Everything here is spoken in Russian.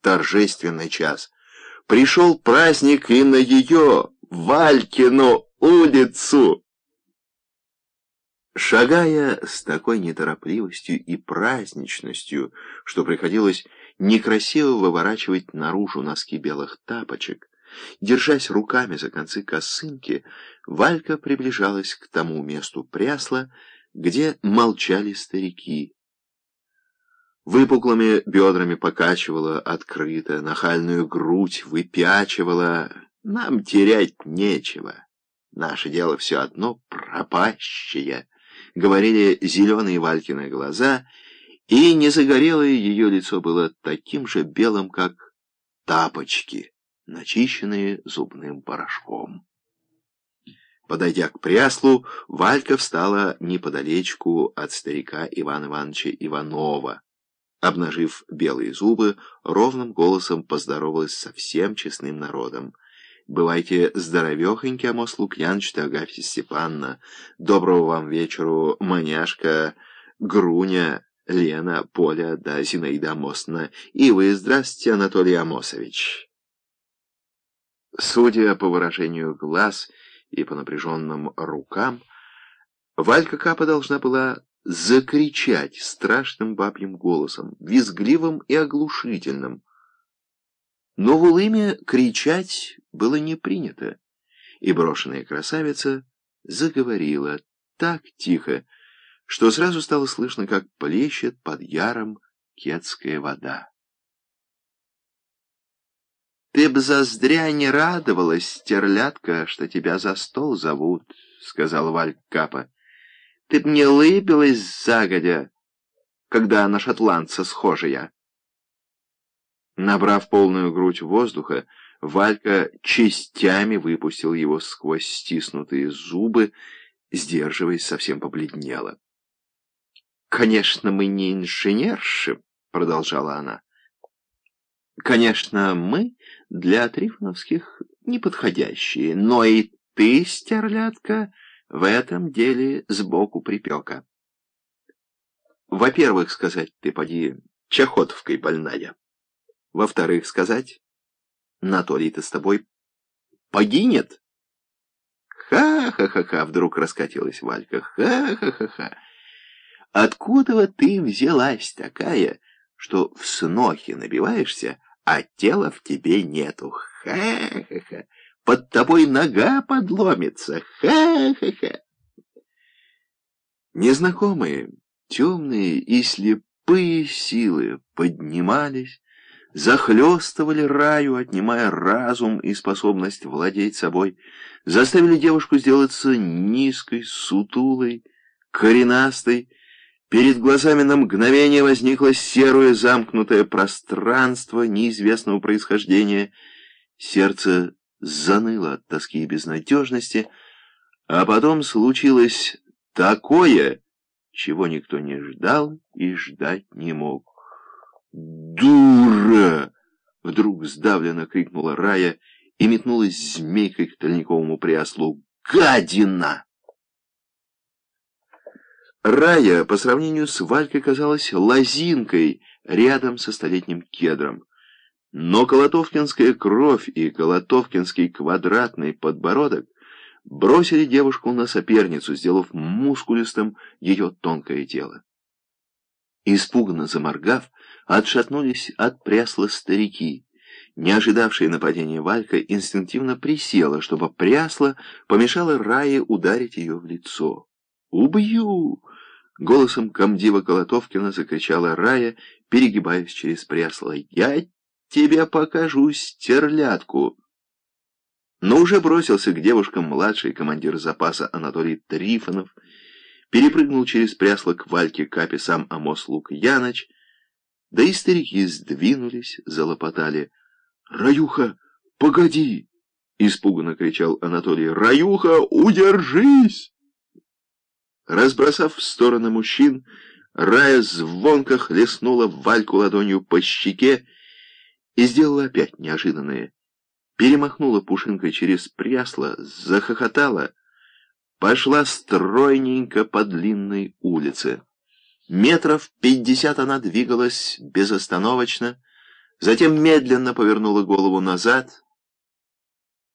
торжественный час. Пришел праздник и на ее, Валькину, улицу. Шагая с такой неторопливостью и праздничностью, что приходилось некрасиво выворачивать наружу носки белых тапочек, держась руками за концы косынки, Валька приближалась к тому месту прясла, где молчали старики. Выпуклыми бедрами покачивала открыто, нахальную грудь выпячивала. Нам терять нечего. Наше дело все одно пропащее, — говорили зеленые Валькины глаза, и незагорелое ее лицо было таким же белым, как тапочки, начищенные зубным порошком. Подойдя к пряслу, Валька встала неподалечку от старика Ивана Ивановича Иванова. Обнажив белые зубы, ровным голосом поздоровалась со всем честным народом. «Бывайте здоровехоньки, Амос Лукьяныч Агафья Степанна. Доброго вам вечеру, маняшка, Груня, Лена, Поля да Зинаида Амосна. И вы, здравствуйте, Анатолий Амосович». Судя по выражению глаз и по напряженным рукам, Валька Капа должна была закричать страшным бабьим голосом, визгливым и оглушительным. Но в Улыме кричать было не принято, и брошенная красавица заговорила так тихо, что сразу стало слышно, как плещет под яром кетская вода. «Ты б заздря не радовалась, стерлядка, что тебя за стол зовут», — сказал Валь Капа. «Ты б не лыбилась загодя, когда на шотландца схожая». Набрав полную грудь воздуха, Валька частями выпустил его сквозь стиснутые зубы, сдерживаясь, совсем побледнела. «Конечно, мы не инженерши», — продолжала она. Конечно, мы для трифоновских неподходящие, но и ты, стерлядка, в этом деле сбоку припека. Во-первых, сказать, ты поди чахотовкой больная. Во-вторых, сказать, Анатолий-то с тобой погинет. Ха-ха-ха-ха, вдруг раскатилась Валька. Ха-ха-ха-ха. Откуда ты взялась такая, что в снохе набиваешься, а тела в тебе нету. Ха-ха-ха! Под тобой нога подломится. Ха-ха-ха! Незнакомые, темные и слепые силы поднимались, захлестывали раю, отнимая разум и способность владеть собой, заставили девушку сделаться низкой, сутулой, коренастой, Перед глазами на мгновение возникло серое замкнутое пространство неизвестного происхождения. Сердце заныло от тоски и безнадежности, а потом случилось такое, чего никто не ждал и ждать не мог. «Дура!» — вдруг сдавленно крикнула Рая и метнулась змейкой к Тальниковому пряслу. «Гадина!» Рая по сравнению с Валькой казалась лозинкой рядом со столетним кедром. Но колотовкинская кровь и колотовкинский квадратный подбородок бросили девушку на соперницу, сделав мускулистым ее тонкое тело. Испуганно заморгав, отшатнулись от прясла старики. Не ожидавшая нападения Валька инстинктивно присела, чтобы прясло помешало Рае ударить ее в лицо. «Убью!» Голосом комдива Колотовкина закричала Рая, перегибаясь через прясло. «Я тебе покажу стерлядку!» Но уже бросился к девушкам младший командир запаса Анатолий Трифонов, перепрыгнул через прясло к Вальке Капе сам Амос Лукьяныч, да и старики сдвинулись, залопотали. «Раюха, погоди!» — испуганно кричал Анатолий. «Раюха, удержись!» Разбросав в стороны мужчин, Рая звонко хлестнула Вальку ладонью по щеке и сделала опять неожиданное. Перемахнула пушинкой через прясло, захохотала, пошла стройненько по длинной улице. Метров пятьдесят она двигалась безостановочно, Затем медленно повернула голову назад